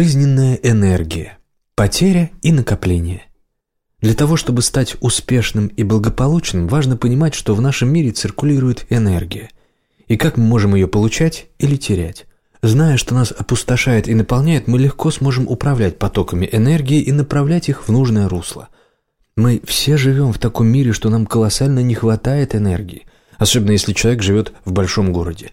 Жизненная энергия. Потеря и накопление. Для того, чтобы стать успешным и благополучным, важно понимать, что в нашем мире циркулирует энергия. И как мы можем ее получать или терять. Зная, что нас опустошает и наполняет, мы легко сможем управлять потоками энергии и направлять их в нужное русло. Мы все живем в таком мире, что нам колоссально не хватает энергии, особенно если человек живет в большом городе.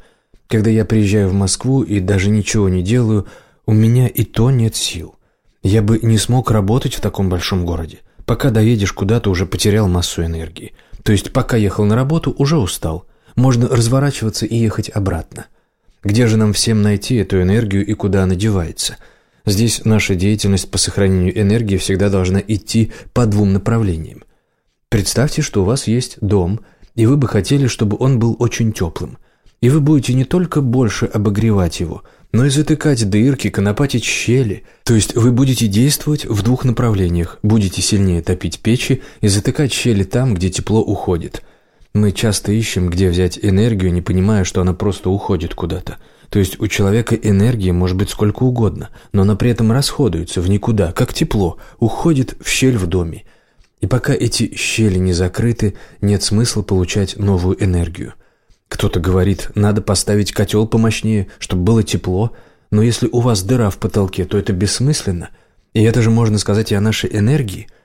Когда я приезжаю в Москву и даже ничего не делаю, у меня и то нет сил. Я бы не смог работать в таком большом городе. Пока доедешь куда-то, уже потерял массу энергии. То есть пока ехал на работу, уже устал. Можно разворачиваться и ехать обратно. Где же нам всем найти эту энергию и куда она девается? Здесь наша деятельность по сохранению энергии всегда должна идти по двум направлениям. Представьте, что у вас есть дом, и вы бы хотели, чтобы он был очень теплым. И вы будете не только больше обогревать его, но и затыкать дырки, конопатить щели. То есть вы будете действовать в двух направлениях. Будете сильнее топить печи и затыкать щели там, где тепло уходит – мы часто ищем, где взять энергию, не понимая, что она просто уходит куда-то. То есть у человека энергии может быть сколько угодно, но она при этом расходуется в никуда, как тепло, уходит в щель в доме. И пока эти щели не закрыты, нет смысла получать новую энергию. Кто-то говорит, надо поставить котел помощнее, чтобы было тепло, но если у вас дыра в потолке, то это бессмысленно. И это же можно сказать и о нашей энергии –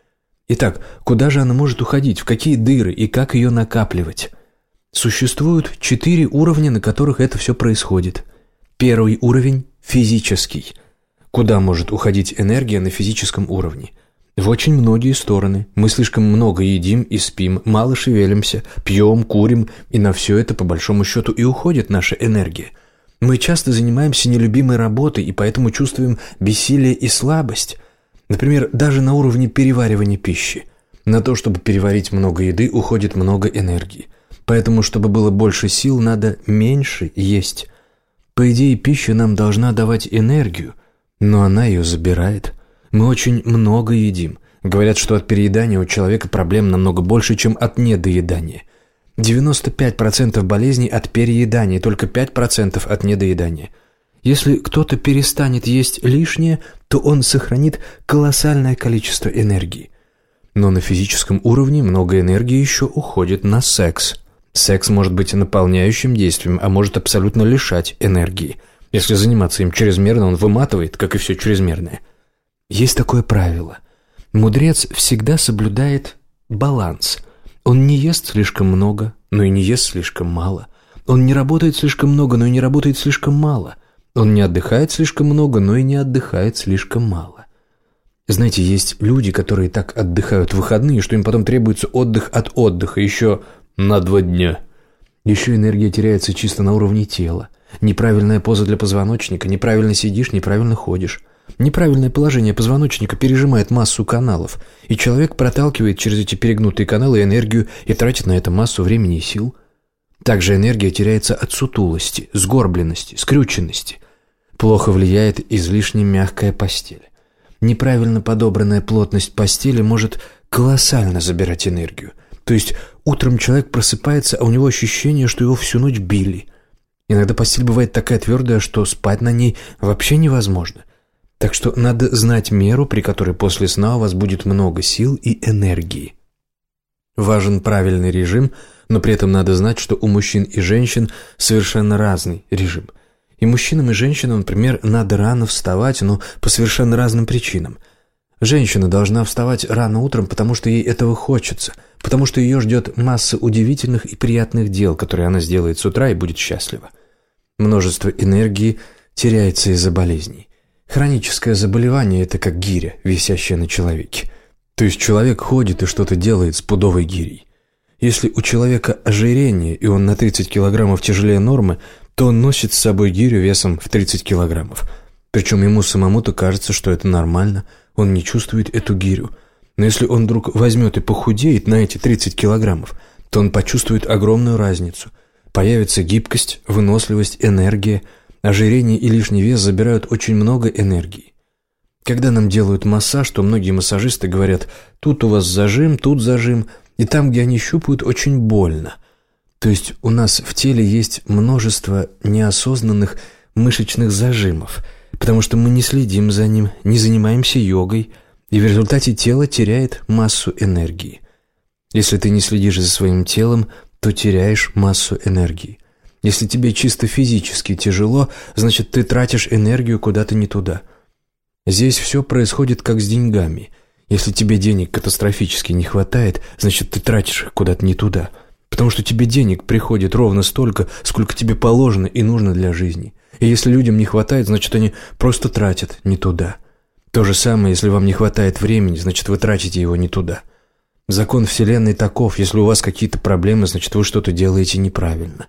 Итак, куда же она может уходить, в какие дыры и как ее накапливать? Существуют четыре уровня, на которых это все происходит. Первый уровень – физический. Куда может уходить энергия на физическом уровне? В очень многие стороны. Мы слишком много едим и спим, мало шевелимся, пьем, курим, и на все это, по большому счету, и уходит наша энергия. Мы часто занимаемся нелюбимой работой и поэтому чувствуем бессилие и слабость – Например, даже на уровне переваривания пищи. На то, чтобы переварить много еды, уходит много энергии. Поэтому, чтобы было больше сил, надо меньше есть. По идее, пища нам должна давать энергию, но она ее забирает. Мы очень много едим. Говорят, что от переедания у человека проблем намного больше, чем от недоедания. 95% болезней от переедания, только 5% от недоедания. Если кто-то перестанет есть лишнее, то он сохранит колоссальное количество энергии. Но на физическом уровне много энергии еще уходит на секс. Секс может быть наполняющим действием, а может абсолютно лишать энергии. Если заниматься им чрезмерно, он выматывает, как и все чрезмерное. Есть такое правило. Мудрец всегда соблюдает баланс. Он не ест слишком много, но и не ест слишком мало. Он не работает слишком много, но и не работает слишком мало. Он не отдыхает слишком много, но и не отдыхает слишком мало. Знаете, есть люди, которые так отдыхают в выходные, что им потом требуется отдых от отдыха, еще на два дня. Еще энергия теряется чисто на уровне тела. Неправильная поза для позвоночника, неправильно сидишь, неправильно ходишь. Неправильное положение позвоночника пережимает массу каналов, и человек проталкивает через эти перегнутые каналы энергию и тратит на это массу времени и сил. Также энергия теряется от сутулости, сгорбленности, скрюченности. Плохо влияет излишне мягкая постель. Неправильно подобранная плотность постели может колоссально забирать энергию. То есть утром человек просыпается, а у него ощущение, что его всю ночь били. Иногда постель бывает такая твердая, что спать на ней вообще невозможно. Так что надо знать меру, при которой после сна у вас будет много сил и энергии. Важен правильный режим – но при этом надо знать, что у мужчин и женщин совершенно разный режим. И мужчинам и женщинам, например, надо рано вставать, но по совершенно разным причинам. Женщина должна вставать рано утром, потому что ей этого хочется, потому что ее ждет масса удивительных и приятных дел, которые она сделает с утра и будет счастлива. Множество энергии теряется из-за болезней. Хроническое заболевание – это как гиря, висящая на человеке. То есть человек ходит и что-то делает с пудовой гирей. Если у человека ожирение, и он на 30 килограммов тяжелее нормы, то он носит с собой гирю весом в 30 килограммов. Причем ему самому-то кажется, что это нормально, он не чувствует эту гирю. Но если он вдруг возьмет и похудеет на эти 30 килограммов, то он почувствует огромную разницу. Появится гибкость, выносливость, энергия. Ожирение и лишний вес забирают очень много энергии. Когда нам делают массаж, то многие массажисты говорят, тут у вас зажим, тут зажим, и там, где они щупают, очень больно. То есть у нас в теле есть множество неосознанных мышечных зажимов. потому что мы не следим за ним, не занимаемся йогой, и в результате тело теряет массу энергии. Если ты не следишь за своим телом, то теряешь массу энергии. Если тебе чисто физически тяжело, значит, ты тратишь энергию куда-то не туда. Здесь все происходит как с деньгами. Если тебе денег катастрофически не хватает, значит, ты тратишь их куда-то не туда. Потому что тебе денег приходит ровно столько, сколько тебе положено и нужно для жизни. И если людям не хватает, значит, они просто тратят не туда. То же самое, если вам не хватает времени, значит, вы тратите его не туда. Закон Вселенной таков, если у вас какие-то проблемы, значит, вы что-то делаете неправильно.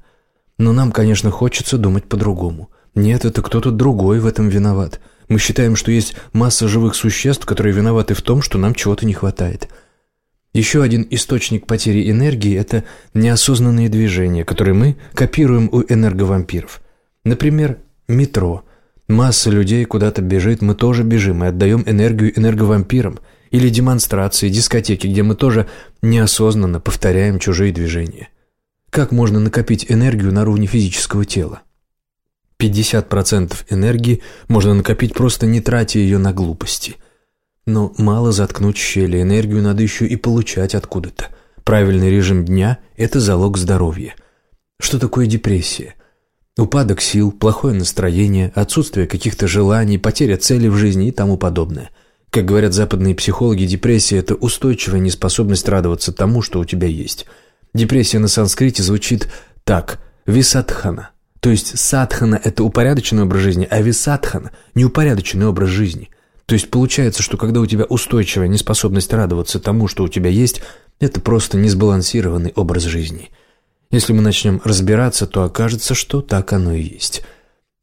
Но нам, конечно, хочется думать по-другому. Нет, это кто-то другой в этом виноват. Мы считаем, что есть масса живых существ, которые виноваты в том, что нам чего-то не хватает. Еще один источник потери энергии – это неосознанные движения, которые мы копируем у энерговампиров. Например, метро. Масса людей куда-то бежит, мы тоже бежим и отдаем энергию энерговампирам. Или демонстрации, дискотеки, где мы тоже неосознанно повторяем чужие движения. Как можно накопить энергию на уровне физического тела? 50% энергии можно накопить просто не тратя ее на глупости. Но мало заткнуть щели, энергию надо еще и получать откуда-то. Правильный режим дня – это залог здоровья. Что такое депрессия? Упадок сил, плохое настроение, отсутствие каких-то желаний, потеря цели в жизни и тому подобное. Как говорят западные психологи, депрессия – это устойчивая неспособность радоваться тому, что у тебя есть. Депрессия на санскрите звучит так – висадхана. То есть садхана – это упорядоченный образ жизни, а висадхана – неупорядоченный образ жизни. То есть получается, что когда у тебя устойчивая неспособность радоваться тому, что у тебя есть, это просто несбалансированный образ жизни – если мы начнем разбираться, то окажется, что так оно и есть.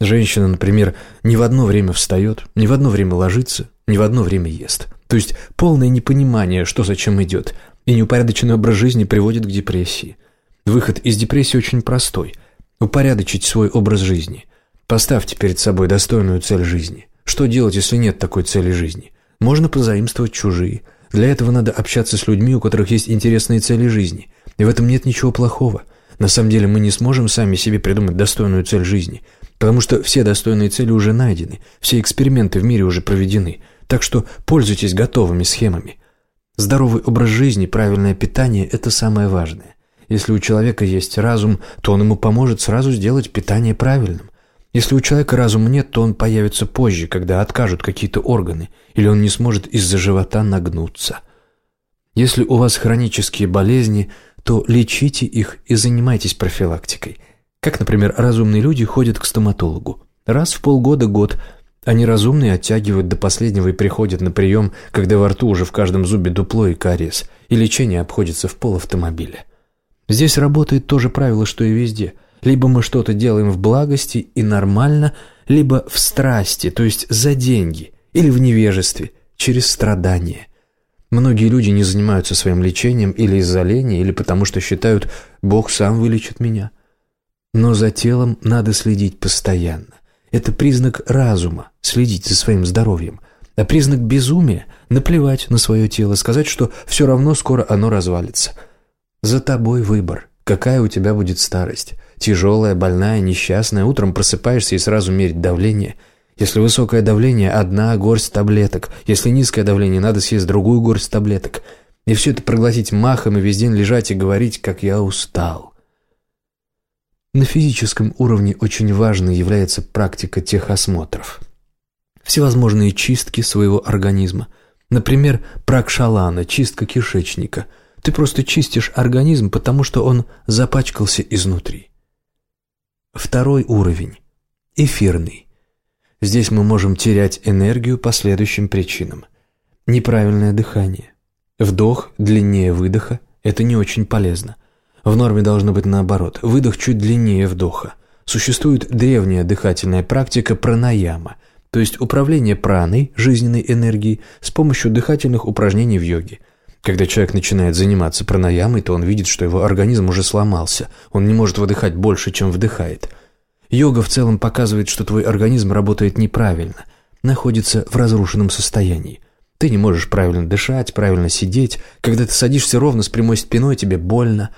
Женщина, например, ни в одно время встает, ни в одно время ложится, ни в одно время ест. То есть полное непонимание, что зачем идет, и неупорядоченный образ жизни приводит к депрессии. Выход из депрессии очень простой – упорядочить свой образ жизни. Поставьте перед собой достойную цель жизни. Что делать, если нет такой цели жизни? Можно позаимствовать чужие. Для этого надо общаться с людьми, у которых есть интересные цели жизни. И в этом нет ничего плохого – на самом деле мы не сможем сами себе придумать достойную цель жизни, потому что все достойные цели уже найдены, все эксперименты в мире уже проведены, так что пользуйтесь готовыми схемами. Здоровый образ жизни, правильное питание – это самое важное. Если у человека есть разум, то он ему поможет сразу сделать питание правильным. Если у человека разума нет, то он появится позже, когда откажут какие-то органы, или он не сможет из-за живота нагнуться. Если у вас хронические болезни – то лечите их и занимайтесь профилактикой. Как, например, разумные люди ходят к стоматологу. Раз в полгода-год они разумные оттягивают до последнего и приходят на прием, когда во рту уже в каждом зубе дупло и кариес, и лечение обходится в полавтомобиля. Здесь работает то же правило, что и везде. Либо мы что-то делаем в благости и нормально, либо в страсти, то есть за деньги, или в невежестве, через страдания. Многие люди не занимаются своим лечением или из-за лени, или потому что считают «Бог сам вылечит меня». Но за телом надо следить постоянно. Это признак разума – следить за своим здоровьем. А признак безумия – наплевать на свое тело, сказать, что все равно скоро оно развалится. За тобой выбор. Какая у тебя будет старость? Тяжелая, больная, несчастная. Утром просыпаешься и сразу мерить давление – если высокое давление – одна горсть таблеток. Если низкое давление – надо съесть другую горсть таблеток. И все это проглотить махом и весь день лежать и говорить, как я устал. На физическом уровне очень важной является практика техосмотров. Всевозможные чистки своего организма. Например, пракшалана – чистка кишечника. Ты просто чистишь организм, потому что он запачкался изнутри. Второй уровень – эфирный. Здесь мы можем терять энергию по следующим причинам. Неправильное дыхание. Вдох длиннее выдоха – это не очень полезно. В норме должно быть наоборот. Выдох чуть длиннее вдоха. Существует древняя дыхательная практика пранаяма, то есть управление праной, жизненной энергией, с помощью дыхательных упражнений в йоге. Когда человек начинает заниматься пранаямой, то он видит, что его организм уже сломался, он не может выдыхать больше, чем вдыхает – Йога в целом показывает, что твой организм работает неправильно, находится в разрушенном состоянии. Ты не можешь правильно дышать, правильно сидеть. Когда ты садишься ровно с прямой спиной, тебе больно.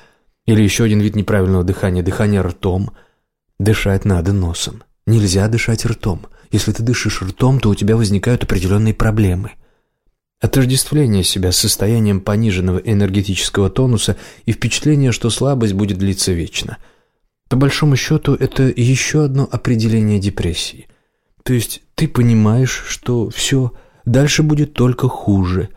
Или еще один вид неправильного дыхания – дыхание ртом. Дышать надо носом. Нельзя дышать ртом. Если ты дышишь ртом, то у тебя возникают определенные проблемы. Отождествление себя с состоянием пониженного энергетического тонуса и впечатление, что слабость будет длиться вечно. По большому счету, это еще одно определение депрессии. То есть ты понимаешь, что все, дальше будет только хуже.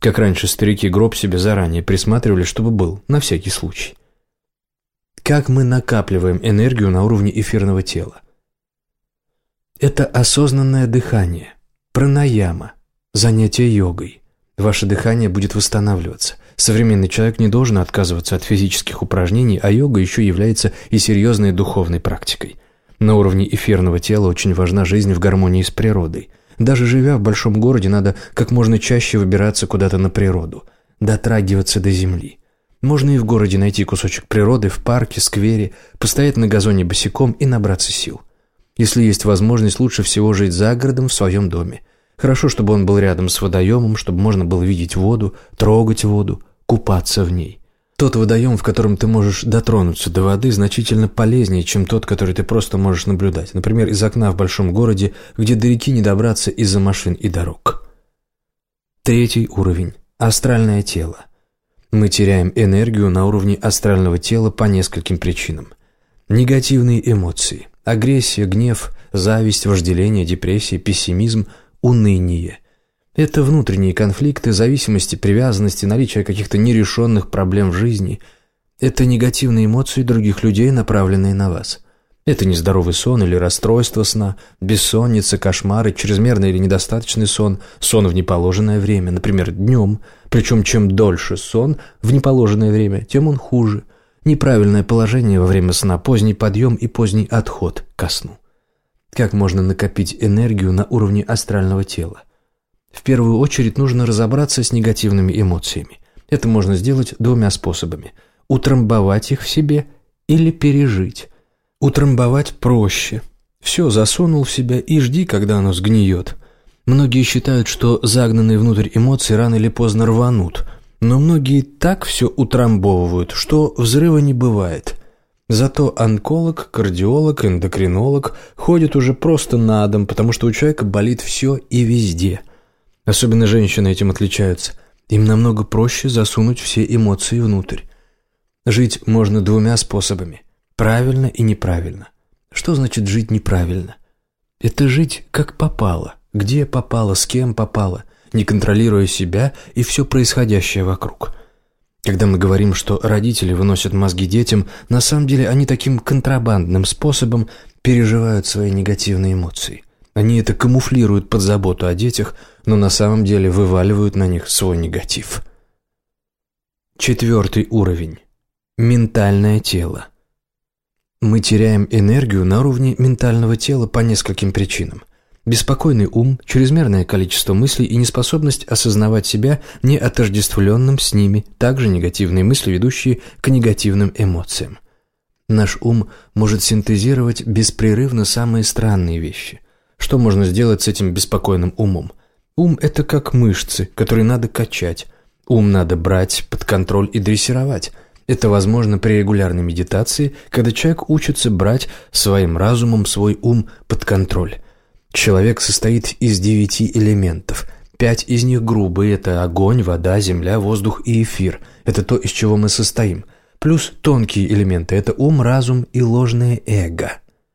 Как раньше старики гроб себе заранее присматривали, чтобы был, на всякий случай. Как мы накапливаем энергию на уровне эфирного тела? Это осознанное дыхание, пранаяма, занятие йогой. Ваше дыхание будет восстанавливаться. Современный человек не должен отказываться от физических упражнений, а йога еще является и серьезной духовной практикой. На уровне эфирного тела очень важна жизнь в гармонии с природой. Даже живя в большом городе, надо как можно чаще выбираться куда-то на природу, дотрагиваться до земли. Можно и в городе найти кусочек природы, в парке, сквере, постоять на газоне босиком и набраться сил. Если есть возможность, лучше всего жить за городом в своем доме. Хорошо, чтобы он был рядом с водоемом, чтобы можно было видеть воду, трогать воду, купаться в ней. Тот водоем, в котором ты можешь дотронуться до воды, значительно полезнее, чем тот, который ты просто можешь наблюдать. Например, из окна в большом городе, где до реки не добраться из-за машин и дорог. Третий уровень – астральное тело. Мы теряем энергию на уровне астрального тела по нескольким причинам. Негативные эмоции, агрессия, гнев, зависть, вожделение, депрессия, пессимизм, уныние. Это внутренние конфликты, зависимости, привязанности, наличие каких-то нерешенных проблем в жизни. Это негативные эмоции других людей, направленные на вас. Это нездоровый сон или расстройство сна, бессонница, кошмары, чрезмерный или недостаточный сон, сон в неположенное время, например, днем. Причем чем дольше сон в неположенное время, тем он хуже. Неправильное положение во время сна, поздний подъем и поздний отход ко сну. Как можно накопить энергию на уровне астрального тела? В первую очередь нужно разобраться с негативными эмоциями. Это можно сделать двумя способами. Утрамбовать их в себе или пережить. Утрамбовать проще. Все засунул в себя и жди, когда оно сгниет. Многие считают, что загнанные внутрь эмоции рано или поздно рванут, но многие так все утрамбовывают, что взрыва не бывает. Зато онколог, кардиолог, эндокринолог ходят уже просто на дом, потому что у человека болит все и везде. Особенно женщины этим отличаются. Им намного проще засунуть все эмоции внутрь. Жить можно двумя способами – Правильно и неправильно. Что значит жить неправильно? Это жить как попало, где попало, с кем попало, не контролируя себя и все происходящее вокруг. Когда мы говорим, что родители выносят мозги детям, на самом деле они таким контрабандным способом переживают свои негативные эмоции. Они это камуфлируют под заботу о детях, но на самом деле вываливают на них свой негатив. Четвертый уровень. Ментальное тело. Мы теряем энергию на уровне ментального тела по нескольким причинам. Беспокойный ум, чрезмерное количество мыслей и неспособность осознавать себя не отождествленным с ними, также негативные мысли, ведущие к негативным эмоциям. Наш ум может синтезировать беспрерывно самые странные вещи. Что можно сделать с этим беспокойным умом? Ум – это как мышцы, которые надо качать. Ум надо брать под контроль и дрессировать. Это возможно при регулярной медитации, когда человек учится брать своим разумом свой ум под контроль. Человек состоит из девяти элементов. Пять из них грубые – это огонь, вода, земля, воздух и эфир. Это то, из чего мы состоим. Плюс тонкие элементы – это ум, разум и ложное эго.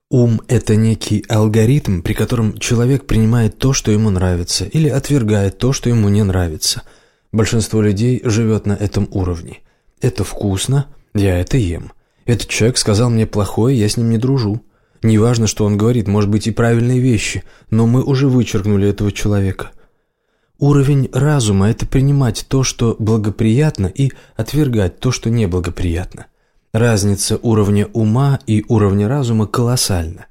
Ум – это некий алгоритм, при котором человек принимает то, что ему нравится, или отвергает то, что ему не нравится. Большинство людей живет на этом уровне – это вкусно, я это ем. Этот человек сказал мне плохое, я с ним не дружу. Неважно, что он говорит, может быть и правильные вещи, но мы уже вычеркнули этого человека. Уровень разума – это принимать то, что благоприятно, и отвергать то, что неблагоприятно. Разница уровня ума и уровня разума колоссальна.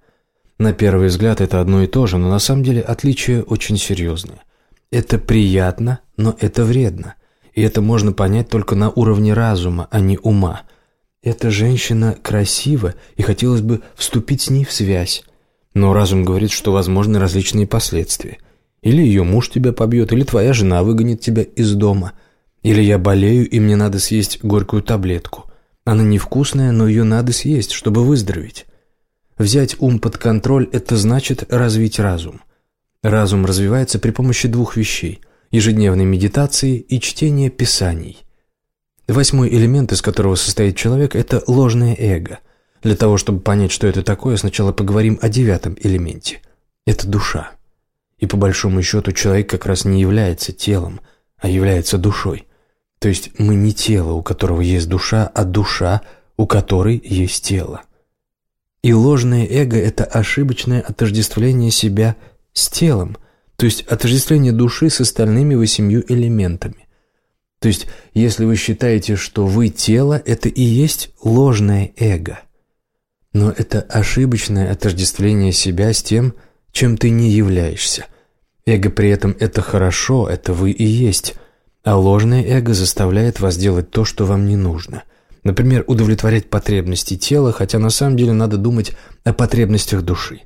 На первый взгляд это одно и то же, но на самом деле отличие очень серьезное. Это приятно, но это вредно – и это можно понять только на уровне разума, а не ума. Эта женщина красива, и хотелось бы вступить с ней в связь. Но разум говорит, что возможны различные последствия. Или ее муж тебя побьет, или твоя жена выгонит тебя из дома. Или я болею, и мне надо съесть горькую таблетку. Она невкусная, но ее надо съесть, чтобы выздороветь. Взять ум под контроль – это значит развить разум. Разум развивается при помощи двух вещей – ежедневной медитации и чтения писаний. Восьмой элемент, из которого состоит человек – это ложное эго. Для того, чтобы понять, что это такое, сначала поговорим о девятом элементе – это душа. И по большому счету человек как раз не является телом, а является душой. То есть мы не тело, у которого есть душа, а душа, у которой есть тело. И ложное эго – это ошибочное отождествление себя с телом, то есть отождествление души с остальными восемью элементами. То есть, если вы считаете, что вы тело, это и есть ложное эго. Но это ошибочное отождествление себя с тем, чем ты не являешься. Эго при этом – это хорошо, это вы и есть, а ложное эго заставляет вас делать то, что вам не нужно – Например, удовлетворять потребности тела, хотя на самом деле надо думать о потребностях души.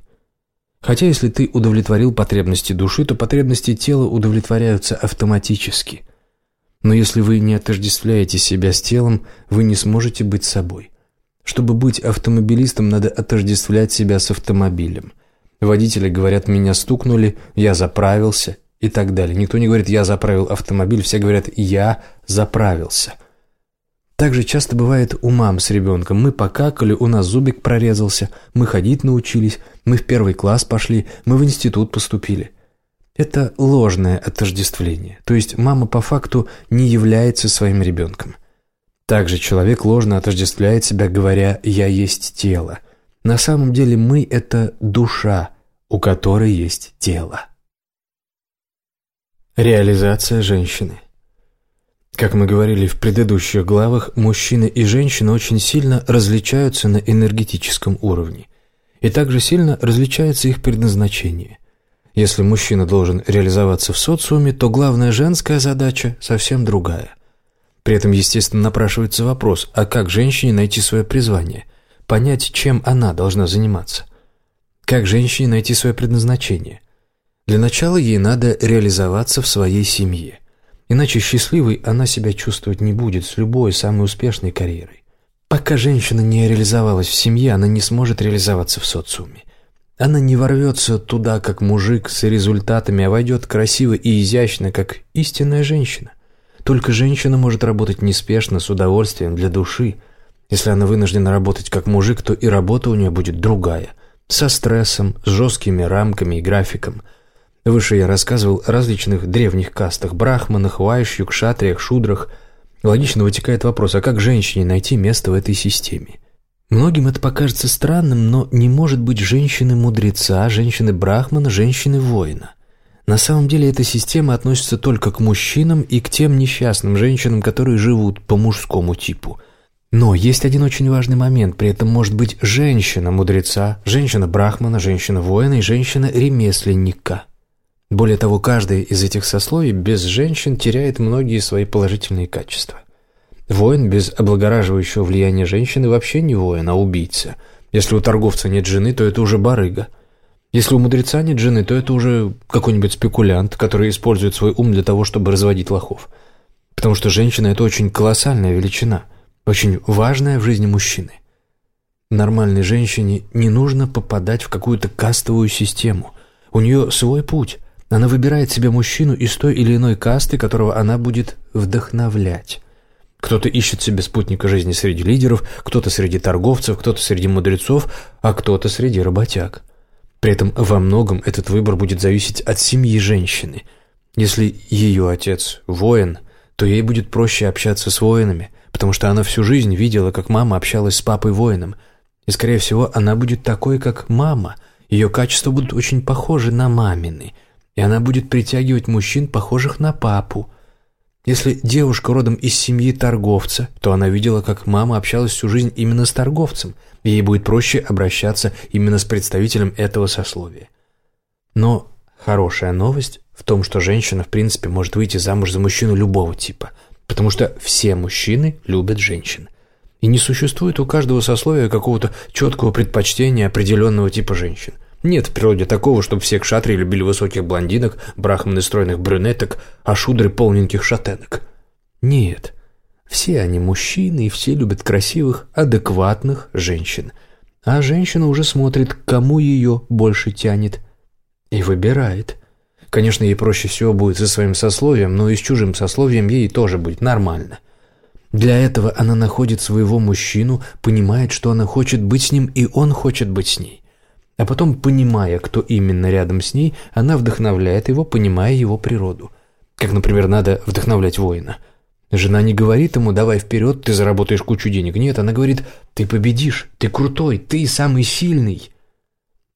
Хотя если ты удовлетворил потребности души, то потребности тела удовлетворяются автоматически. Но если вы не отождествляете себя с телом, вы не сможете быть собой. Чтобы быть автомобилистом, надо отождествлять себя с автомобилем. Водители говорят «меня стукнули», «я заправился» и так далее. Никто не говорит «я заправил автомобиль», все говорят «я заправился». Так же часто бывает у мам с ребенком. Мы покакали, у нас зубик прорезался, мы ходить научились, мы в первый класс пошли, мы в институт поступили. Это ложное отождествление. То есть мама по факту не является своим ребенком. Также человек ложно отождествляет себя, говоря «я есть тело». На самом деле мы – это душа, у которой есть тело. Реализация женщины – как мы говорили в предыдущих главах, мужчины и женщины очень сильно различаются на энергетическом уровне. И также сильно различается их предназначение. Если мужчина должен реализоваться в социуме, то главная женская задача совсем другая. При этом, естественно, напрашивается вопрос, а как женщине найти свое призвание? Понять, чем она должна заниматься? Как женщине найти свое предназначение? Для начала ей надо реализоваться в своей семье. Иначе счастливой она себя чувствовать не будет с любой самой успешной карьерой. Пока женщина не реализовалась в семье, она не сможет реализоваться в социуме. Она не ворвется туда, как мужик, с результатами, а войдет красиво и изящно, как истинная женщина. Только женщина может работать неспешно, с удовольствием, для души. Если она вынуждена работать как мужик, то и работа у нее будет другая. Со стрессом, с жесткими рамками и графиком – Выше я рассказывал о различных древних кастах – брахманах, вайшью, кшатриях, шудрах. Логично вытекает вопрос, а как женщине найти место в этой системе? Многим это покажется странным, но не может быть женщины-мудреца, женщины-брахмана, женщины-воина. На самом деле эта система относится только к мужчинам и к тем несчастным женщинам, которые живут по мужскому типу. Но есть один очень важный момент, при этом может быть женщина-мудреца, женщина-брахмана, женщина-воина и женщина-ремесленника – более того, каждое из этих сословий без женщин теряет многие свои положительные качества. Воин без облагораживающего влияния женщины вообще не воин, а убийца. Если у торговца нет жены, то это уже барыга. Если у мудреца нет жены, то это уже какой-нибудь спекулянт, который использует свой ум для того, чтобы разводить лохов. Потому что женщина – это очень колоссальная величина, очень важная в жизни мужчины. Нормальной женщине не нужно попадать в какую-то кастовую систему. У нее свой путь – она выбирает себе мужчину из той или иной касты, которого она будет вдохновлять. Кто-то ищет себе спутника жизни среди лидеров, кто-то среди торговцев, кто-то среди мудрецов, а кто-то среди работяг. При этом во многом этот выбор будет зависеть от семьи женщины. Если ее отец воин, то ей будет проще общаться с воинами, потому что она всю жизнь видела, как мама общалась с папой воином. И, скорее всего, она будет такой, как мама. Ее качества будут очень похожи на мамины – и она будет притягивать мужчин, похожих на папу. Если девушка родом из семьи торговца, то она видела, как мама общалась всю жизнь именно с торговцем, и ей будет проще обращаться именно с представителем этого сословия. Но хорошая новость в том, что женщина, в принципе, может выйти замуж за мужчину любого типа, потому что все мужчины любят женщин. И не существует у каждого сословия какого-то четкого предпочтения определенного типа женщин – нет в природе такого, чтобы все кшатри любили высоких блондинок, брахманы стройных брюнеток, а шудры полненьких шатенок. Нет. Все они мужчины, и все любят красивых, адекватных женщин. А женщина уже смотрит, кому ее больше тянет, и выбирает. Конечно, ей проще всего будет со своим сословием, но и с чужим сословием ей тоже будет нормально. Для этого она находит своего мужчину, понимает, что она хочет быть с ним, и он хочет быть с ней. А потом, понимая, кто именно рядом с ней, она вдохновляет его, понимая его природу. Как, например, надо вдохновлять воина – Жена не говорит ему «давай вперед, ты заработаешь кучу денег». Нет, она говорит «ты победишь, ты крутой, ты самый сильный».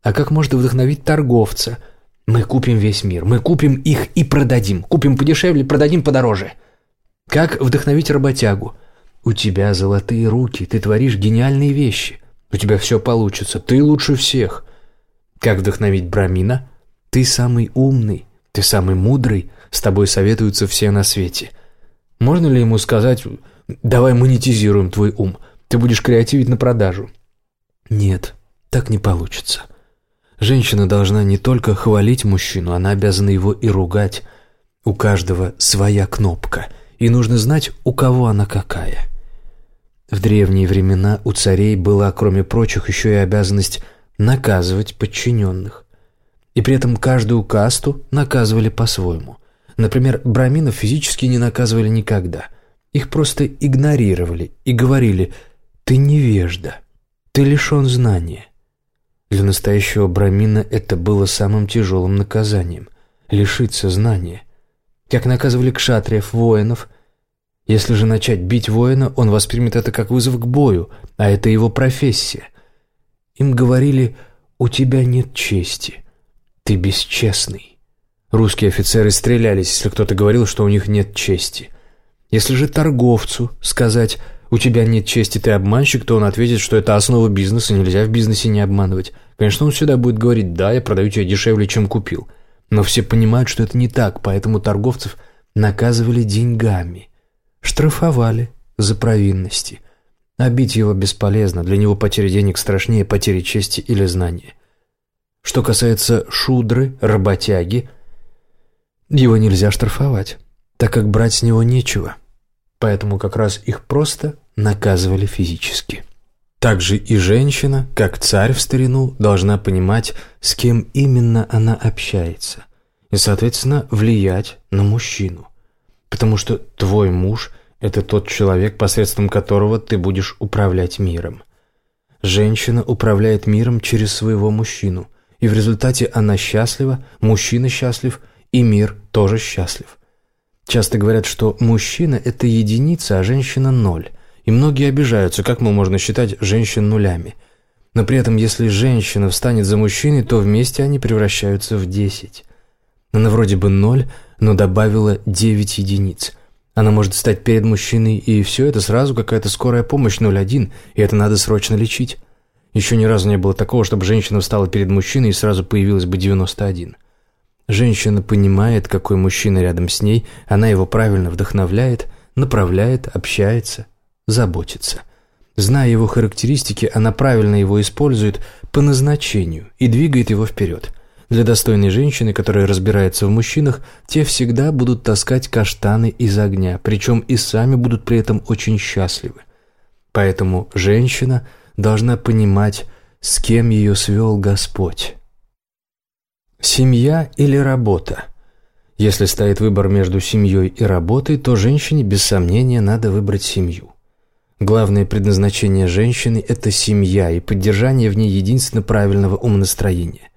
А как можно вдохновить торговца? Мы купим весь мир, мы купим их и продадим. Купим подешевле, продадим подороже. Как вдохновить работягу? У тебя золотые руки, ты творишь гениальные вещи. У тебя все получится, ты лучше всех. Как вдохновить брамина? Ты самый умный, ты самый мудрый, с тобой советуются все на свете – можно ли ему сказать «давай монетизируем твой ум, ты будешь креативить на продажу»? Нет, так не получится. Женщина должна не только хвалить мужчину, она обязана его и ругать. У каждого своя кнопка, и нужно знать, у кого она какая. В древние времена у царей была, кроме прочих, еще и обязанность наказывать подчиненных. И при этом каждую касту наказывали по-своему – Например, браминов физически не наказывали никогда. Их просто игнорировали и говорили «ты невежда, ты лишен знания». Для настоящего брамина это было самым тяжелым наказанием – лишиться знания. Как наказывали кшатриев, воинов. Если же начать бить воина, он воспримет это как вызов к бою, а это его профессия. Им говорили «у тебя нет чести, ты бесчестный». Русские офицеры стрелялись, если кто-то говорил, что у них нет чести. Если же торговцу сказать «у тебя нет чести, ты обманщик», то он ответит, что это основа бизнеса, нельзя в бизнесе не обманывать. Конечно, он всегда будет говорить «да, я продаю тебе дешевле, чем купил». Но все понимают, что это не так, поэтому торговцев наказывали деньгами, штрафовали за провинности. А бить его бесполезно, для него потеря денег страшнее потери чести или знания. Что касается шудры, работяги, его нельзя штрафовать, так как брать с него нечего. Поэтому как раз их просто наказывали физически. Также и женщина, как царь в старину, должна понимать, с кем именно она общается, и, соответственно, влиять на мужчину. Потому что твой муж – это тот человек, посредством которого ты будешь управлять миром. Женщина управляет миром через своего мужчину, и в результате она счастлива, мужчина счастлив – и мир тоже счастлив. Часто говорят, что мужчина – это единица, а женщина – ноль. И многие обижаются, как мы можно считать женщин нулями. Но при этом, если женщина встанет за мужчиной, то вместе они превращаются в десять. Она вроде бы ноль, но добавила девять единиц. Она может стать перед мужчиной, и все это сразу какая-то скорая помощь 0,1, и это надо срочно лечить. Еще ни разу не было такого, чтобы женщина встала перед мужчиной и сразу появилась бы 91. Женщина понимает, какой мужчина рядом с ней, она его правильно вдохновляет, направляет, общается, заботится. Зная его характеристики, она правильно его использует по назначению и двигает его вперед. Для достойной женщины, которая разбирается в мужчинах, те всегда будут таскать каштаны из огня, причем и сами будут при этом очень счастливы. Поэтому женщина должна понимать, с кем ее свел Господь. Семья или работа? Если стоит выбор между семьей и работой, то женщине без сомнения надо выбрать семью. Главное предназначение женщины – это семья и поддержание в ней единственно правильного умонастроения.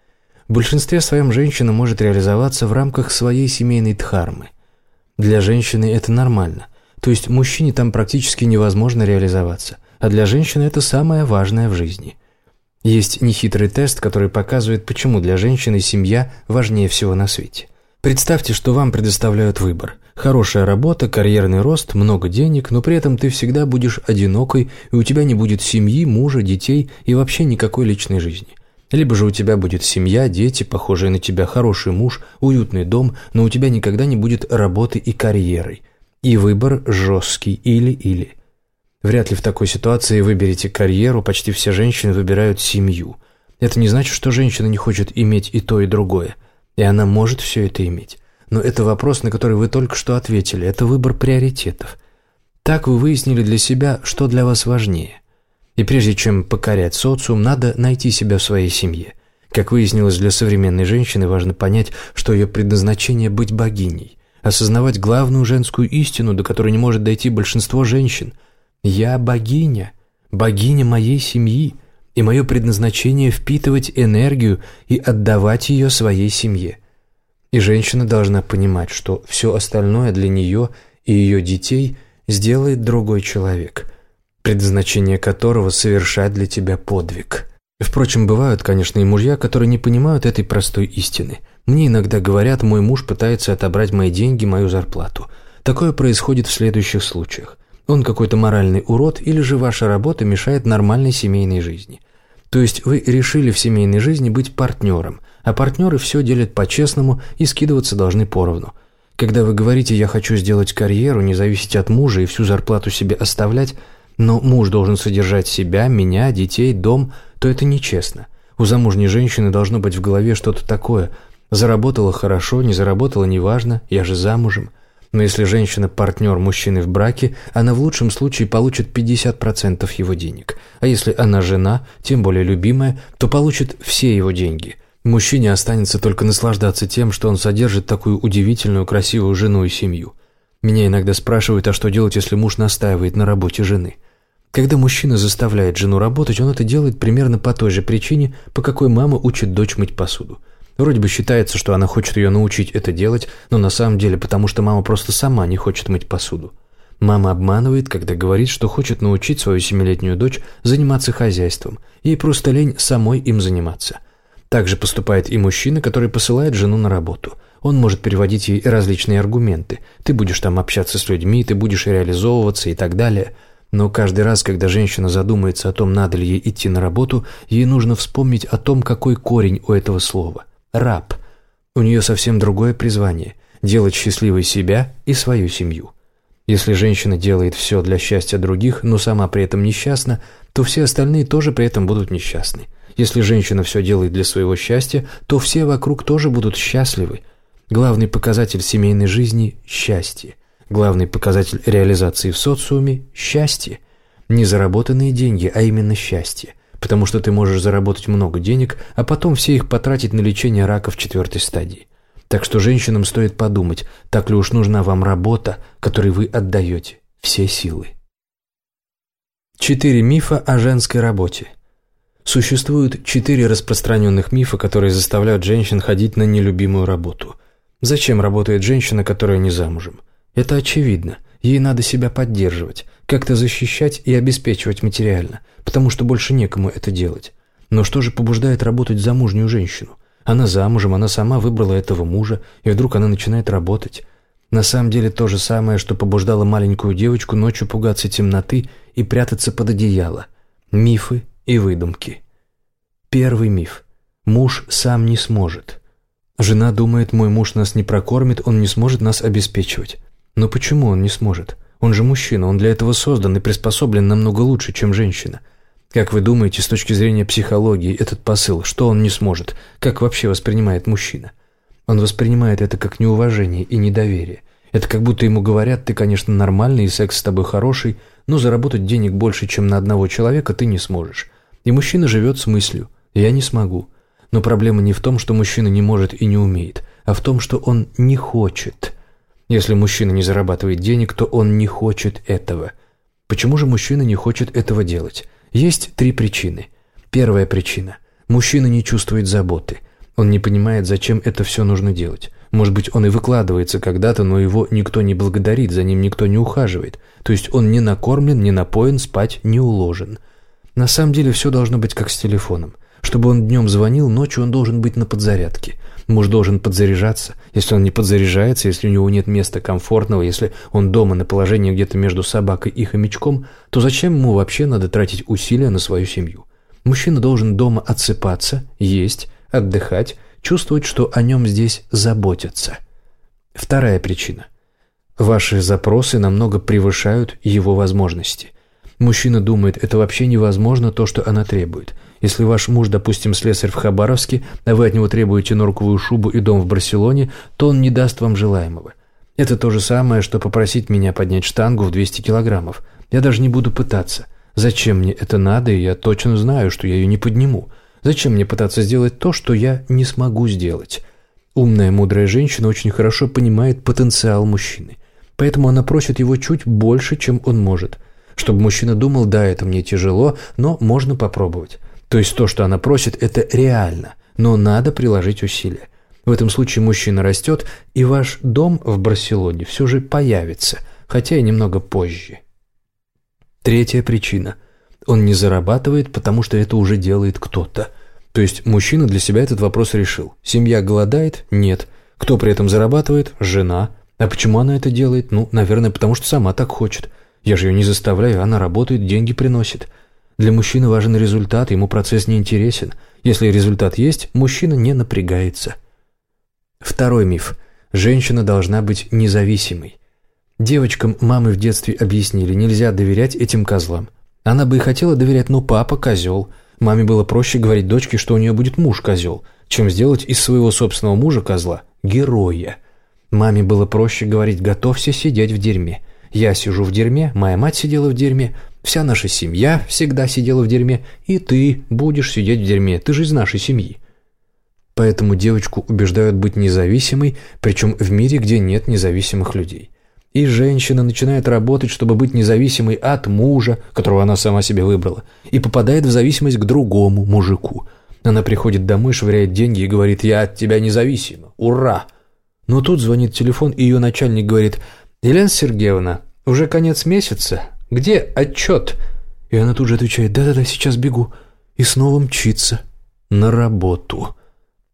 В большинстве своем женщина может реализоваться в рамках своей семейной дхармы. Для женщины это нормально, то есть мужчине там практически невозможно реализоваться, а для женщины это самое важное в жизни – есть нехитрый тест, который показывает, почему для женщины семья важнее всего на свете. Представьте, что вам предоставляют выбор. Хорошая работа, карьерный рост, много денег, но при этом ты всегда будешь одинокой, и у тебя не будет семьи, мужа, детей и вообще никакой личной жизни. Либо же у тебя будет семья, дети, похожие на тебя, хороший муж, уютный дом, но у тебя никогда не будет работы и карьеры. И выбор жесткий или-или. Вряд ли в такой ситуации выберете карьеру, почти все женщины выбирают семью. Это не значит, что женщина не хочет иметь и то, и другое. И она может все это иметь. Но это вопрос, на который вы только что ответили. Это выбор приоритетов. Так вы выяснили для себя, что для вас важнее. И прежде чем покорять социум, надо найти себя в своей семье. Как выяснилось, для современной женщины важно понять, что ее предназначение – быть богиней, осознавать главную женскую истину, до которой не может дойти большинство женщин. «Я богиня, богиня моей семьи, и мое предназначение – впитывать энергию и отдавать ее своей семье». И женщина должна понимать, что все остальное для нее и ее детей сделает другой человек, предназначение которого – совершать для тебя подвиг. Впрочем, бывают, конечно, и мужья, которые не понимают этой простой истины. Мне иногда говорят, мой муж пытается отобрать мои деньги, мою зарплату. Такое происходит в следующих случаях. Он какой-то моральный урод или же ваша работа мешает нормальной семейной жизни. То есть вы решили в семейной жизни быть партнером, а партнеры все делят по-честному и скидываться должны поровну. Когда вы говорите «я хочу сделать карьеру, не зависеть от мужа и всю зарплату себе оставлять», но муж должен содержать себя, меня, детей, дом – то это нечестно. У замужней женщины должно быть в голове что-то такое. Заработала хорошо, не заработала неважно, я же замужем. Но если женщина – партнер мужчины в браке, она в лучшем случае получит 50% его денег. А если она жена, тем более любимая, то получит все его деньги. Мужчине останется только наслаждаться тем, что он содержит такую удивительную, красивую жену и семью. Меня иногда спрашивают, а что делать, если муж настаивает на работе жены – когда мужчина заставляет жену работать, он это делает примерно по той же причине, по какой мама учит дочь мыть посуду. Вроде бы считается, что она хочет ее научить это делать, но на самом деле потому, что мама просто сама не хочет мыть посуду. Мама обманывает, когда говорит, что хочет научить свою семилетнюю дочь заниматься хозяйством. Ей просто лень самой им заниматься. Так же поступает и мужчина, который посылает жену на работу. Он может переводить ей различные аргументы. Ты будешь там общаться с людьми, ты будешь реализовываться и так далее – но каждый раз, когда женщина задумается о том, надо ли ей идти на работу, ей нужно вспомнить о том, какой корень у этого слова. Раб. У нее совсем другое призвание – делать счастливой себя и свою семью. Если женщина делает все для счастья других, но сама при этом несчастна, то все остальные тоже при этом будут несчастны. Если женщина все делает для своего счастья, то все вокруг тоже будут счастливы. Главный показатель семейной жизни – счастье. Главный показатель реализации в социуме – счастье. Не заработанные деньги, а именно счастье. Потому что ты можешь заработать много денег, а потом все их потратить на лечение рака в четвертой стадии. Так что женщинам стоит подумать, так ли уж нужна вам работа, которой вы отдаете все силы. Четыре мифа о женской работе. Существуют четыре распространенных мифа, которые заставляют женщин ходить на нелюбимую работу. Зачем работает женщина, которая не замужем? Это очевидно. Ей надо себя поддерживать, как-то защищать и обеспечивать материально, потому что больше некому это делать. Но что же побуждает работать замужнюю женщину? Она замужем, она сама выбрала этого мужа, и вдруг она начинает работать. На самом деле то же самое, что побуждало маленькую девочку ночью пугаться темноты и прятаться под одеяло. Мифы и выдумки. Первый миф. Муж сам не сможет. Жена думает, мой муж нас не прокормит, он не сможет нас обеспечивать. Но почему он не сможет? Он же мужчина, он для этого создан и приспособлен намного лучше, чем женщина. Как вы думаете, с точки зрения психологии, этот посыл, что он не сможет, как вообще воспринимает мужчина? Он воспринимает это как неуважение и недоверие. Это как будто ему говорят, ты, конечно, нормальный и секс с тобой хороший, но заработать денег больше, чем на одного человека, ты не сможешь. И мужчина живет с мыслью «я не смогу». Но проблема не в том, что мужчина не может и не умеет, а в том, что он не хочет – если мужчина не зарабатывает денег, то он не хочет этого. Почему же мужчина не хочет этого делать? Есть три причины. Первая причина. Мужчина не чувствует заботы. Он не понимает, зачем это все нужно делать. Может быть, он и выкладывается когда-то, но его никто не благодарит, за ним никто не ухаживает. То есть он не накормлен, не напоен, спать не уложен. На самом деле все должно быть как с телефоном. Чтобы он днем звонил, ночью он должен быть на подзарядке. Муж должен подзаряжаться. Если он не подзаряжается, если у него нет места комфортного, если он дома на положении где-то между собакой и хомячком, то зачем ему вообще надо тратить усилия на свою семью? Мужчина должен дома отсыпаться, есть, отдыхать, чувствовать, что о нем здесь заботятся. Вторая причина. Ваши запросы намного превышают его возможности. Мужчина думает, это вообще невозможно то, что она требует – если ваш муж, допустим, слесарь в Хабаровске, а вы от него требуете норковую шубу и дом в Барселоне, то он не даст вам желаемого. Это то же самое, что попросить меня поднять штангу в 200 килограммов. Я даже не буду пытаться. Зачем мне это надо, и я точно знаю, что я ее не подниму? Зачем мне пытаться сделать то, что я не смогу сделать? Умная, мудрая женщина очень хорошо понимает потенциал мужчины. Поэтому она просит его чуть больше, чем он может. Чтобы мужчина думал, да, это мне тяжело, но можно попробовать. То есть то, что она просит, это реально, но надо приложить усилия. В этом случае мужчина растет, и ваш дом в Барселоне все же появится, хотя и немного позже. Третья причина. Он не зарабатывает, потому что это уже делает кто-то. То есть мужчина для себя этот вопрос решил. Семья голодает? Нет. Кто при этом зарабатывает? Жена. А почему она это делает? Ну, наверное, потому что сама так хочет. Я же ее не заставляю, она работает, деньги приносит. Для мужчины важен результат, ему процесс не интересен. Если результат есть, мужчина не напрягается. Второй миф. Женщина должна быть независимой. Девочкам мамы в детстве объяснили, нельзя доверять этим козлам. Она бы и хотела доверять, но папа – козел. Маме было проще говорить дочке, что у нее будет муж-козел, чем сделать из своего собственного мужа-козла героя. Маме было проще говорить «готовься сидеть в дерьме». Я сижу в дерьме, моя мать сидела в дерьме, вся наша семья всегда сидела в дерьме, и ты будешь сидеть в дерьме, ты же из нашей семьи. Поэтому девочку убеждают быть независимой, причем в мире, где нет независимых людей. И женщина начинает работать, чтобы быть независимой от мужа, которого она сама себе выбрала, и попадает в зависимость к другому мужику. Она приходит домой, швыряет деньги и говорит «Я от тебя независима! Ура!» Но тут звонит телефон, и ее начальник говорит «Елена Сергеевна, уже конец месяца? Где отчет?» И она тут же отвечает «Да-да-да, сейчас бегу». И снова мчится на работу.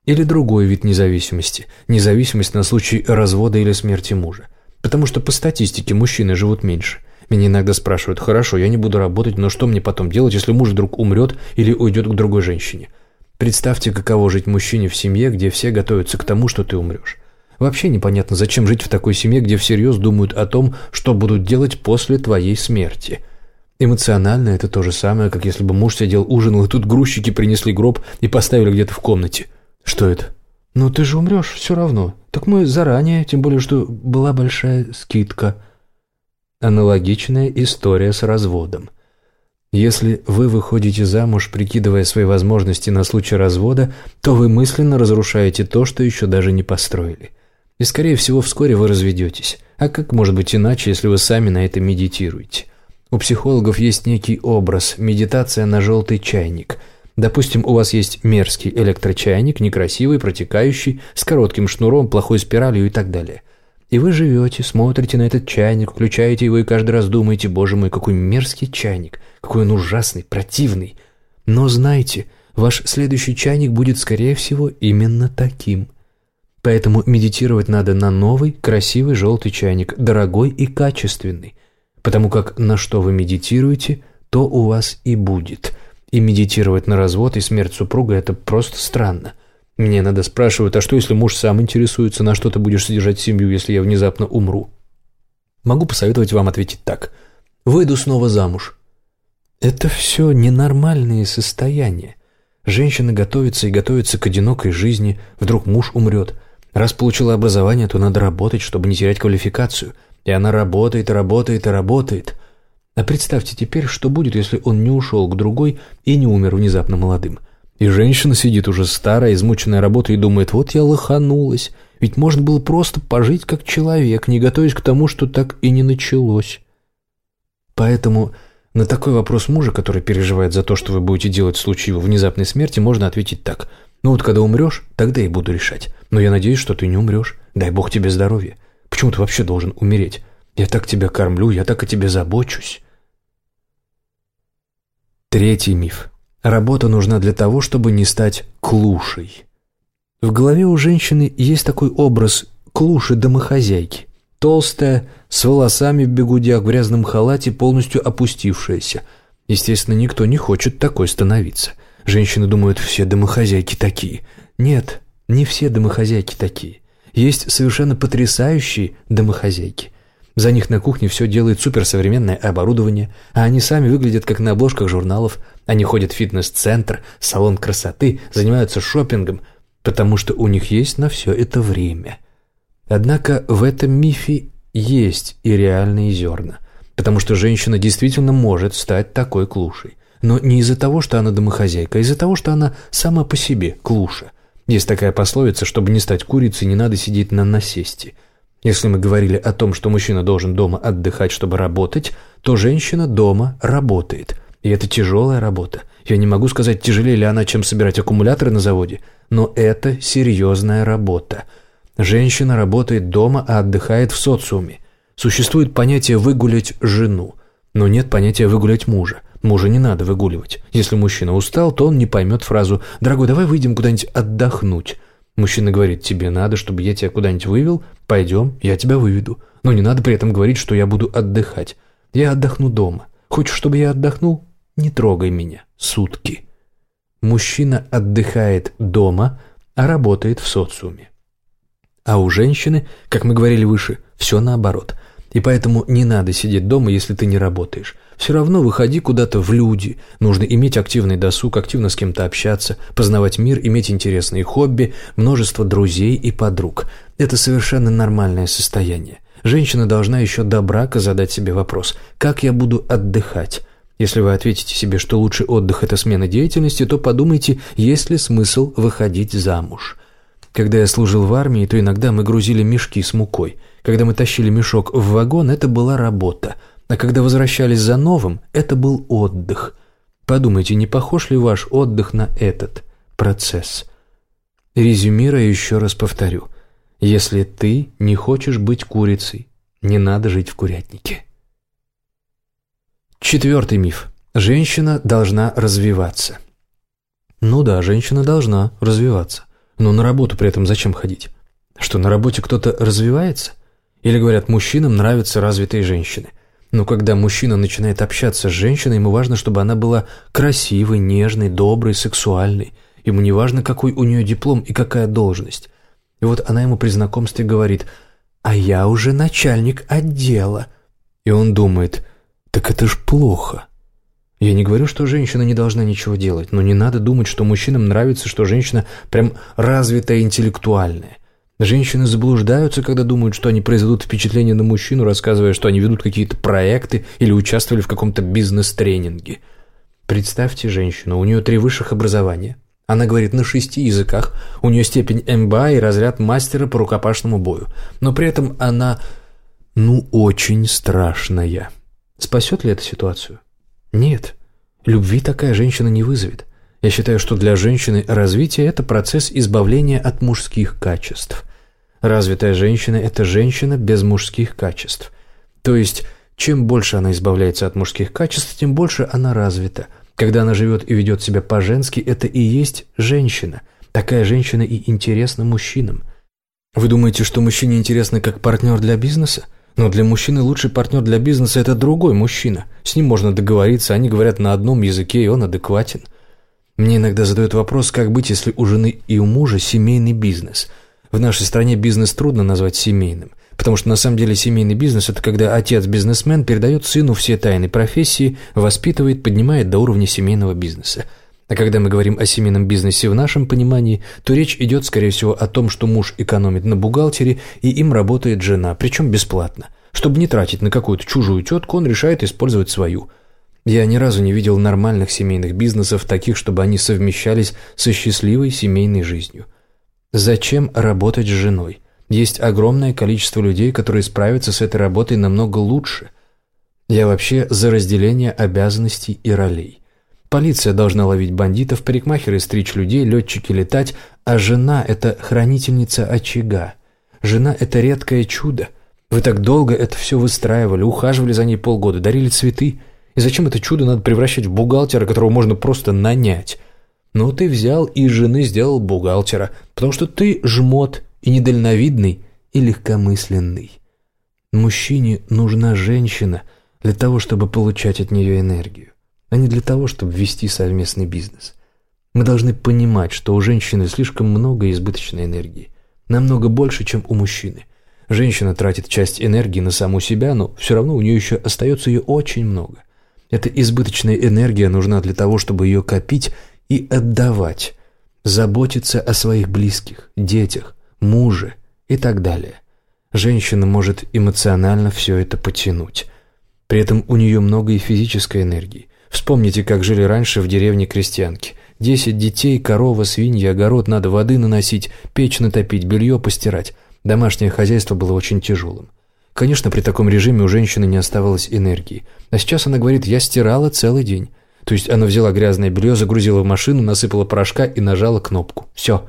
Или другой вид независимости. Независимость на случай развода или смерти мужа. Потому что по статистике мужчины живут меньше. Меня иногда спрашивают, хорошо, я не буду работать, но что мне потом делать, если муж вдруг умрет или уйдет к другой женщине? Представьте, каково жить мужчине в семье, где все готовятся к тому, что ты умрешь. Вообще непонятно, зачем жить в такой семье, где всерьез думают о том, что будут делать после твоей смерти. Эмоционально это то же самое, как если бы муж сидел ужинал, и тут грузчики принесли гроб и поставили где-то в комнате. «Что это?» «Ну ты же умрешь все равно. Так мы заранее, тем более, что была большая скидка». Аналогичная история с разводом. Если вы выходите замуж, прикидывая свои возможности на случай развода, то вы мысленно разрушаете то, что еще даже не построили. И, скорее всего, вскоре вы разведетесь. А как может быть иначе, если вы сами на это медитируете? У психологов есть некий образ – медитация на желтый чайник – Допустим, у вас есть мерзкий электрочайник, некрасивый, протекающий, с коротким шнуром, плохой спиралью и так далее. И вы живете, смотрите на этот чайник, включаете его и каждый раз думаете, боже мой, какой мерзкий чайник, какой он ужасный, противный. Но знайте, ваш следующий чайник будет, скорее всего, именно таким. Поэтому медитировать надо на новый, красивый желтый чайник, дорогой и качественный. Потому как на что вы медитируете, то у вас и будет – и медитировать на развод и смерть супруга – это просто странно. Мне надо спрашивать, а что, если муж сам интересуется, на что ты будешь содержать семью, если я внезапно умру? Могу посоветовать вам ответить так. Выйду снова замуж. Это все ненормальные состояния. Женщина готовится и готовится к одинокой жизни, вдруг муж умрет. Раз получила образование, то надо работать, чтобы не терять квалификацию. И она работает, работает и работает. А представьте теперь, что будет, если он не ушел к другой и не умер внезапно молодым. И женщина сидит уже старая, измученная работой и думает, вот я лоханулась, ведь можно было просто пожить как человек, не готовясь к тому, что так и не началось. Поэтому на такой вопрос мужа, который переживает за то, что вы будете делать в случае его внезапной смерти, можно ответить так. Ну вот когда умрешь, тогда и буду решать. Но я надеюсь, что ты не умрешь. Дай Бог тебе здоровья. Почему ты вообще должен умереть? Я так тебя кормлю, я так о тебе забочусь. Третий миф. Работа нужна для того, чтобы не стать клушей. В голове у женщины есть такой образ клуши-домохозяйки. Толстая, с волосами в бегудях, в грязном халате, полностью опустившаяся. Естественно, никто не хочет такой становиться. Женщины думают, все домохозяйки такие. Нет, не все домохозяйки такие. Есть совершенно потрясающие домохозяйки. За них на кухне все делает суперсовременное оборудование, а они сами выглядят как на обложках журналов. Они ходят в фитнес-центр, салон красоты, занимаются шопингом, потому что у них есть на все это время. Однако в этом мифе есть и реальные зерна. потому что женщина действительно может стать такой клушей. Но не из-за того, что она домохозяйка, а из-за того, что она сама по себе клуша. Есть такая пословица, чтобы не стать курицей, не надо сидеть на насесте. Если мы говорили о том, что мужчина должен дома отдыхать, чтобы работать, то женщина дома работает. И это тяжелая работа. Я не могу сказать, тяжелее ли она, чем собирать аккумуляторы на заводе, но это серьезная работа. Женщина работает дома, а отдыхает в социуме. Существует понятие «выгулять жену», но нет понятия «выгулять мужа». Мужа не надо выгуливать. Если мужчина устал, то он не поймет фразу «Дорогой, давай выйдем куда-нибудь отдохнуть». Мужчина говорит «Тебе надо, чтобы я тебя куда-нибудь вывел? Пойдем, я тебя выведу». Но не надо при этом говорить, что я буду отдыхать. Я отдохну дома. Хочешь, чтобы я отдохнул? Не трогай меня. Сутки. Мужчина отдыхает дома, а работает в социуме. А у женщины, как мы говорили выше, все наоборот. И поэтому не надо сидеть дома, если ты не работаешь. Все равно выходи куда-то в люди. Нужно иметь активный досуг, активно с кем-то общаться, познавать мир, иметь интересные хобби, множество друзей и подруг. Это совершенно нормальное состояние. Женщина должна еще до брака задать себе вопрос «Как я буду отдыхать?» Если вы ответите себе, что лучший отдых – это смена деятельности, то подумайте, есть ли смысл выходить замуж. Когда я служил в армии, то иногда мы грузили мешки с мукой. Когда мы тащили мешок в вагон, это была работа. А когда возвращались за новым, это был отдых. Подумайте, не похож ли ваш отдых на этот процесс? Резюмируя, еще раз повторю. Если ты не хочешь быть курицей, не надо жить в курятнике. Четвертый миф. Женщина должна развиваться. Ну да, женщина должна развиваться. Но на работу при этом зачем ходить? Что, на работе кто-то развивается? Или говорят, мужчинам нравятся развитые женщины. Но когда мужчина начинает общаться с женщиной, ему важно, чтобы она была красивой, нежной, доброй, сексуальной. Ему не важно, какой у нее диплом и какая должность. И вот она ему при знакомстве говорит «А я уже начальник отдела». И он думает «Так это ж плохо». Я не говорю, что женщина не должна ничего делать, но не надо думать, что мужчинам нравится, что женщина прям развитая интеллектуальная. Женщины заблуждаются, когда думают, что они произведут впечатление на мужчину, рассказывая, что они ведут какие-то проекты или участвовали в каком-то бизнес-тренинге. Представьте женщину, у нее три высших образования. Она говорит на шести языках, у нее степень МБА и разряд мастера по рукопашному бою. Но при этом она, ну, очень страшная. Спасет ли это ситуацию? Нет, любви такая женщина не вызовет. Я считаю, что для женщины развитие – это процесс избавления от мужских качеств. Развитая женщина – это женщина без мужских качеств. То есть, чем больше она избавляется от мужских качеств, тем больше она развита. Когда она живет и ведет себя по-женски, это и есть женщина. Такая женщина и интересна мужчинам. Вы думаете, что мужчине интересно как партнер для бизнеса? Но для мужчины лучший партнер для бизнеса – это другой мужчина. С ним можно договориться, они говорят на одном языке, и он адекватен. Мне иногда задают вопрос, как быть, если у жены и у мужа семейный бизнес. В нашей стране бизнес трудно назвать семейным, потому что на самом деле семейный бизнес – это когда отец-бизнесмен передает сыну все тайны профессии, воспитывает, поднимает до уровня семейного бизнеса. А когда мы говорим о семейном бизнесе в нашем понимании, то речь идет, скорее всего, о том, что муж экономит на бухгалтере, и им работает жена, причем бесплатно. Чтобы не тратить на какую-то чужую тетку, он решает использовать свою. Я ни разу не видел нормальных семейных бизнесов, таких, чтобы они совмещались со счастливой семейной жизнью. Зачем работать с женой? Есть огромное количество людей, которые справятся с этой работой намного лучше. Я вообще за разделение обязанностей и ролей. Полиция должна ловить бандитов, парикмахеры стричь людей, летчики летать, а жена – это хранительница очага. Жена – это редкое чудо. Вы так долго это все выстраивали, ухаживали за ней полгода, дарили цветы. И зачем это чудо надо превращать в бухгалтера, которого можно просто нанять? Ну, ты взял и жены сделал бухгалтера, потому что ты жмот и недальновидный, и легкомысленный. Мужчине нужна женщина для того, чтобы получать от нее энергию а не для того, чтобы вести совместный бизнес. Мы должны понимать, что у женщины слишком много избыточной энергии. Намного больше, чем у мужчины. Женщина тратит часть энергии на саму себя, но все равно у нее еще остается ее очень много. Эта избыточная энергия нужна для того, чтобы ее копить и отдавать, заботиться о своих близких, детях, муже и так далее. Женщина может эмоционально все это потянуть. При этом у нее много и физической энергии. Вспомните, как жили раньше в деревне крестьянки. Десять детей, корова, свинья, огород, надо воды наносить, печь натопить, белье постирать. Домашнее хозяйство было очень тяжелым. Конечно, при таком режиме у женщины не оставалось энергии. А сейчас она говорит, я стирала целый день. То есть она взяла грязное белье, загрузила в машину, насыпала порошка и нажала кнопку. Все.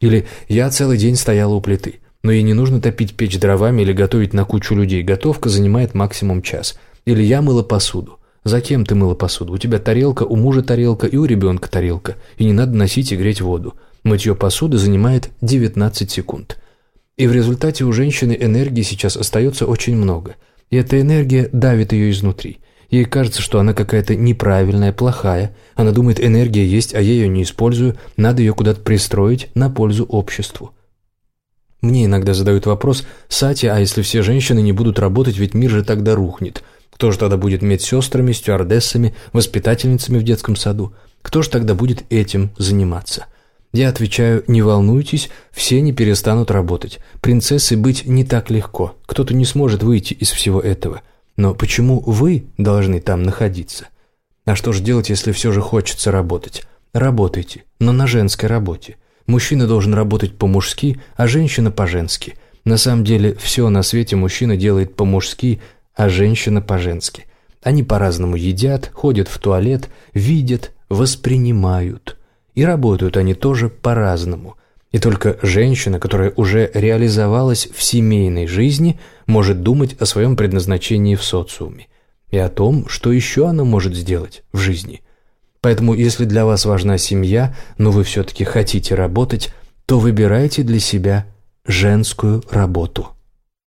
Или я целый день стояла у плиты. Но ей не нужно топить печь дровами или готовить на кучу людей. Готовка занимает максимум час. Или я мыла посуду. За кем ты мыла посуду? У тебя тарелка, у мужа тарелка и у ребенка тарелка. И не надо носить и греть воду. Мытье посуды занимает 19 секунд. И в результате у женщины энергии сейчас остается очень много. И эта энергия давит ее изнутри. Ей кажется, что она какая-то неправильная, плохая. Она думает, энергия есть, а я ее не использую, надо ее куда-то пристроить на пользу обществу. Мне иногда задают вопрос, Сати, а если все женщины не будут работать, ведь мир же тогда рухнет. Кто же тогда будет медсестрами, стюардессами, воспитательницами в детском саду? Кто же тогда будет этим заниматься? Я отвечаю, не волнуйтесь, все не перестанут работать. Принцессой быть не так легко, кто-то не сможет выйти из всего этого. Но почему вы должны там находиться? А что же делать, если все же хочется работать? Работайте, но на женской работе. Мужчина должен работать по-мужски, а женщина по-женски. На самом деле, все на свете мужчина делает по-мужски, а женщина по-женски. Они по-разному едят, ходят в туалет, видят, воспринимают. И работают они тоже по-разному. И только женщина, которая уже реализовалась в семейной жизни, может думать о своем предназначении в социуме и о том, что еще она может сделать в жизни – Поэтому, если для вас важна семья, но вы все-таки хотите работать, то выбирайте для себя женскую работу.